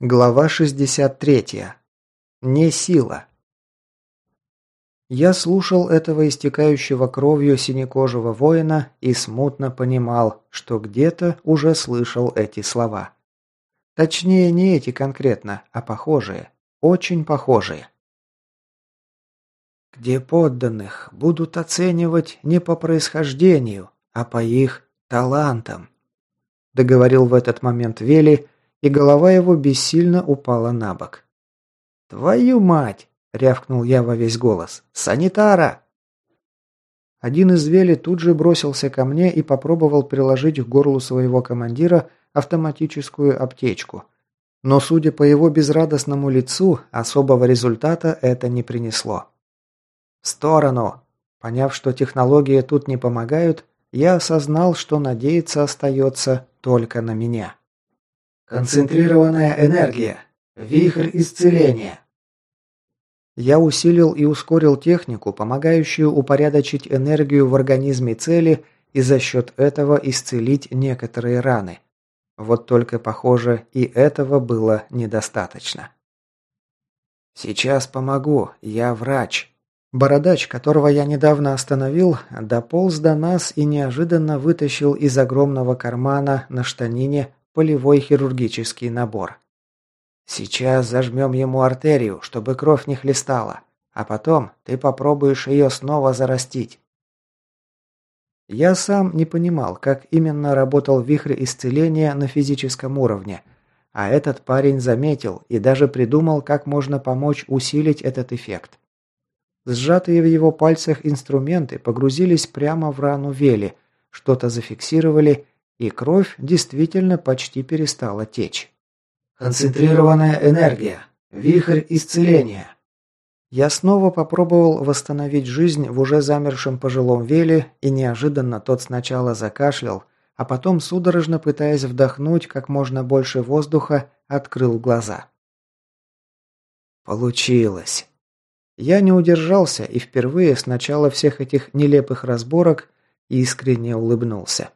Глава 63. Не сила. Я слушал этого истекающего кровью синекожего воина и смутно понимал, что где-то уже слышал эти слова. Точнее, не эти конкретно, а похожие. Очень похожие. Где подданных будут оценивать не по происхождению, а по их талантам. Договорил в этот момент Вели, и голова его бессильно упала на бок. «Твою мать!» – рявкнул я во весь голос. «Санитара!» Один из Вели тут же бросился ко мне и попробовал приложить к горлу своего командира автоматическую аптечку. Но, судя по его безрадостному лицу, особого результата это не принесло. «В сторону!» Поняв, что технологии тут не помогают, я осознал, что надеяться остается только на меня. Концентрированная энергия. Вихрь исцеления. Я усилил и ускорил технику, помогающую упорядочить энергию в организме цели и за счет этого исцелить некоторые раны. Вот только, похоже, и этого было недостаточно. «Сейчас помогу, я врач». Бородач, которого я недавно остановил, дополз до нас и неожиданно вытащил из огромного кармана на штанине полевой хирургический набор. Сейчас зажмем ему артерию, чтобы кровь не хлестала, а потом ты попробуешь ее снова зарастить. Я сам не понимал, как именно работал вихрь исцеления на физическом уровне, а этот парень заметил и даже придумал, как можно помочь усилить этот эффект. Сжатые в его пальцах инструменты погрузились прямо в рану Вели, что-то зафиксировали и кровь действительно почти перестала течь. Концентрированная энергия. Вихрь исцеления. Я снова попробовал восстановить жизнь в уже замершем пожилом веле, и неожиданно тот сначала закашлял, а потом, судорожно пытаясь вдохнуть как можно больше воздуха, открыл глаза. Получилось. Я не удержался и впервые с начала всех этих нелепых разборок искренне улыбнулся.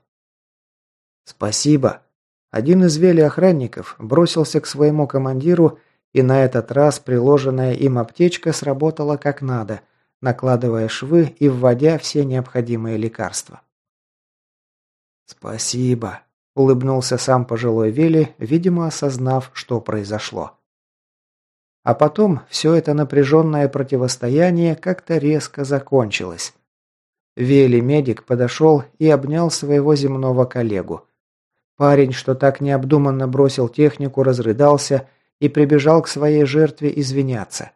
«Спасибо». Один из вели охранников бросился к своему командиру, и на этот раз приложенная им аптечка сработала как надо, накладывая швы и вводя все необходимые лекарства. «Спасибо», – улыбнулся сам пожилой Вели, видимо, осознав, что произошло. А потом все это напряженное противостояние как-то резко закончилось. Вели-медик подошел и обнял своего земного коллегу. Парень, что так необдуманно бросил технику, разрыдался и прибежал к своей жертве извиняться.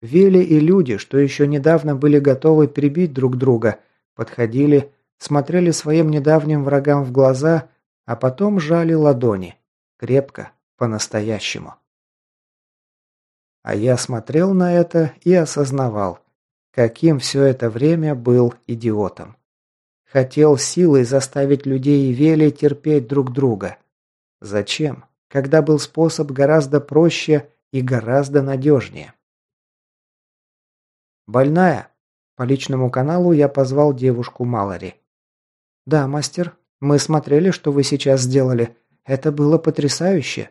Вели и люди, что еще недавно были готовы прибить друг друга, подходили, смотрели своим недавним врагам в глаза, а потом жали ладони. Крепко, по-настоящему. А я смотрел на это и осознавал, каким все это время был идиотом. Хотел силой заставить людей и Вели терпеть друг друга. Зачем? Когда был способ гораздо проще и гораздо надежнее. «Больная?» По личному каналу я позвал девушку Малори. «Да, мастер, мы смотрели, что вы сейчас сделали. Это было потрясающе».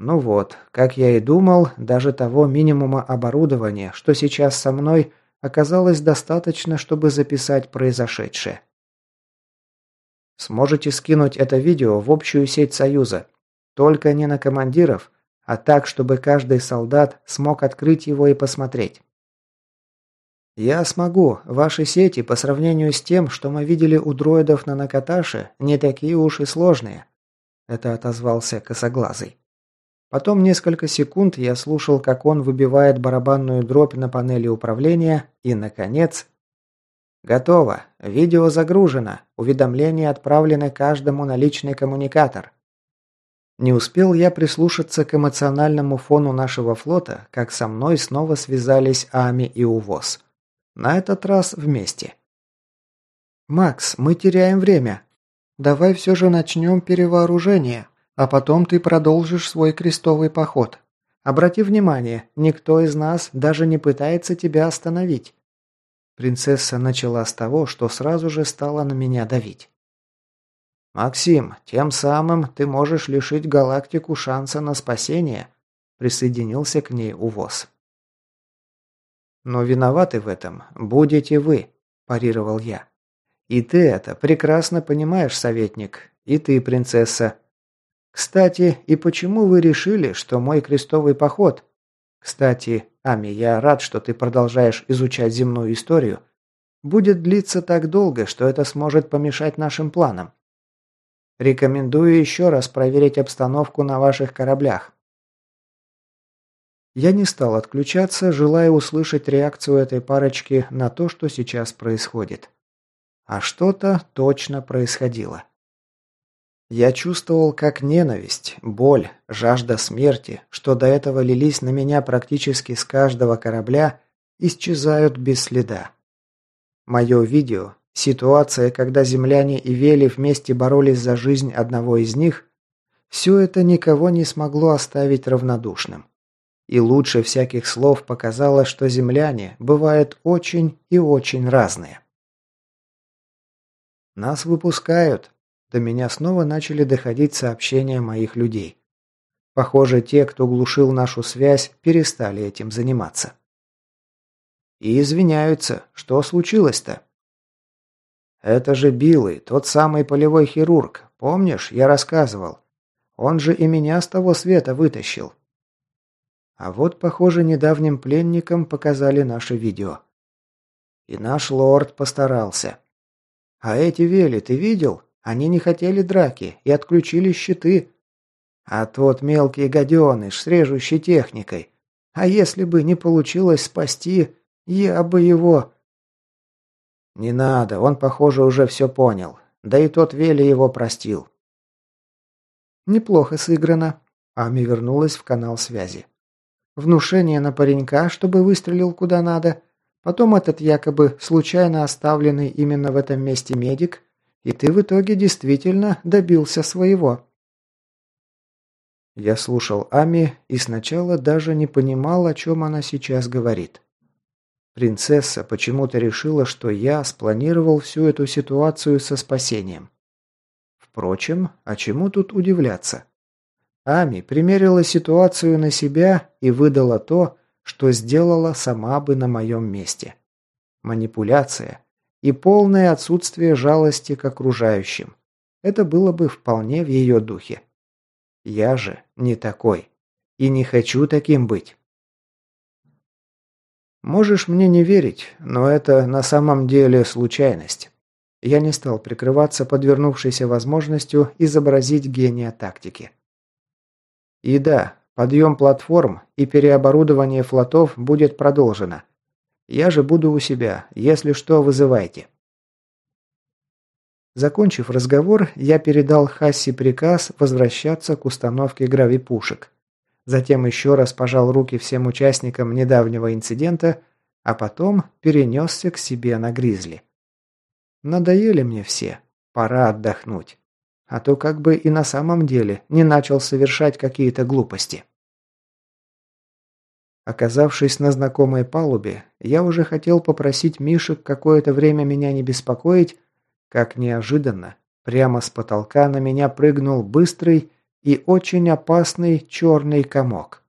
Ну вот, как я и думал, даже того минимума оборудования, что сейчас со мной, оказалось достаточно, чтобы записать произошедшее. Сможете скинуть это видео в общую сеть Союза. Только не на командиров, а так, чтобы каждый солдат смог открыть его и посмотреть. «Я смогу. Ваши сети, по сравнению с тем, что мы видели у дроидов на Накаташе, не такие уж и сложные», – это отозвался Косоглазый. Потом несколько секунд я слушал, как он выбивает барабанную дробь на панели управления, и, наконец... Готово. Видео загружено. Уведомления отправлены каждому на личный коммуникатор. Не успел я прислушаться к эмоциональному фону нашего флота, как со мной снова связались Ами и Увоз. На этот раз вместе. «Макс, мы теряем время. Давай все же начнем перевооружение», а потом ты продолжишь свой крестовый поход. Обрати внимание, никто из нас даже не пытается тебя остановить». Принцесса начала с того, что сразу же стала на меня давить. «Максим, тем самым ты можешь лишить галактику шанса на спасение», присоединился к ней увоз. «Но виноваты в этом будете вы», – парировал я. «И ты это прекрасно понимаешь, советник, и ты, принцесса. Кстати, и почему вы решили, что мой крестовый поход... Кстати, Ами, я рад, что ты продолжаешь изучать земную историю. Будет длиться так долго, что это сможет помешать нашим планам. Рекомендую еще раз проверить обстановку на ваших кораблях. Я не стал отключаться, желая услышать реакцию этой парочки на то, что сейчас происходит. А что-то точно происходило. Я чувствовал, как ненависть, боль, жажда смерти, что до этого лились на меня практически с каждого корабля, исчезают без следа. Мое видео, Ситуация, когда земляне и Вели вместе боролись за жизнь одного из них, все это никого не смогло оставить равнодушным. И лучше всяких слов показало, что земляне бывают очень и очень разные. «Нас выпускают», до меня снова начали доходить сообщения моих людей. Похоже, те, кто глушил нашу связь, перестали этим заниматься. И извиняются. Что случилось-то? «Это же Билый, тот самый полевой хирург. Помнишь, я рассказывал? Он же и меня с того света вытащил». А вот, похоже, недавним пленникам показали наше видео. И наш лорд постарался. А эти вели, ты видел? Они не хотели драки и отключили щиты. А тот мелкий гаденыш с режущей техникой. А если бы не получилось спасти, я бы его... «Не надо, он, похоже, уже все понял. Да и тот Вели его простил». «Неплохо сыграно». Ами вернулась в канал связи. «Внушение на паренька, чтобы выстрелил куда надо. Потом этот якобы случайно оставленный именно в этом месте медик. И ты в итоге действительно добился своего». Я слушал Ами и сначала даже не понимал, о чем она сейчас говорит. Принцесса почему-то решила, что я спланировал всю эту ситуацию со спасением. Впрочем, а чему тут удивляться? Ами примерила ситуацию на себя и выдала то, что сделала сама бы на моем месте. Манипуляция и полное отсутствие жалости к окружающим. Это было бы вполне в ее духе. Я же не такой. И не хочу таким быть. Можешь мне не верить, но это на самом деле случайность. Я не стал прикрываться подвернувшейся возможностью изобразить гения тактики. И да, подъем платформ и переоборудование флотов будет продолжено. Я же буду у себя, если что, вызывайте. Закончив разговор, я передал Хасси приказ возвращаться к установке гравипушек. Затем еще раз пожал руки всем участникам недавнего инцидента, а потом перенесся к себе на гризли. Надоели мне все, пора отдохнуть. А то как бы и на самом деле не начал совершать какие-то глупости. Оказавшись на знакомой палубе, я уже хотел попросить Мишек какое-то время меня не беспокоить, как неожиданно, прямо с потолка на меня прыгнул быстрый и очень опасный черный комок.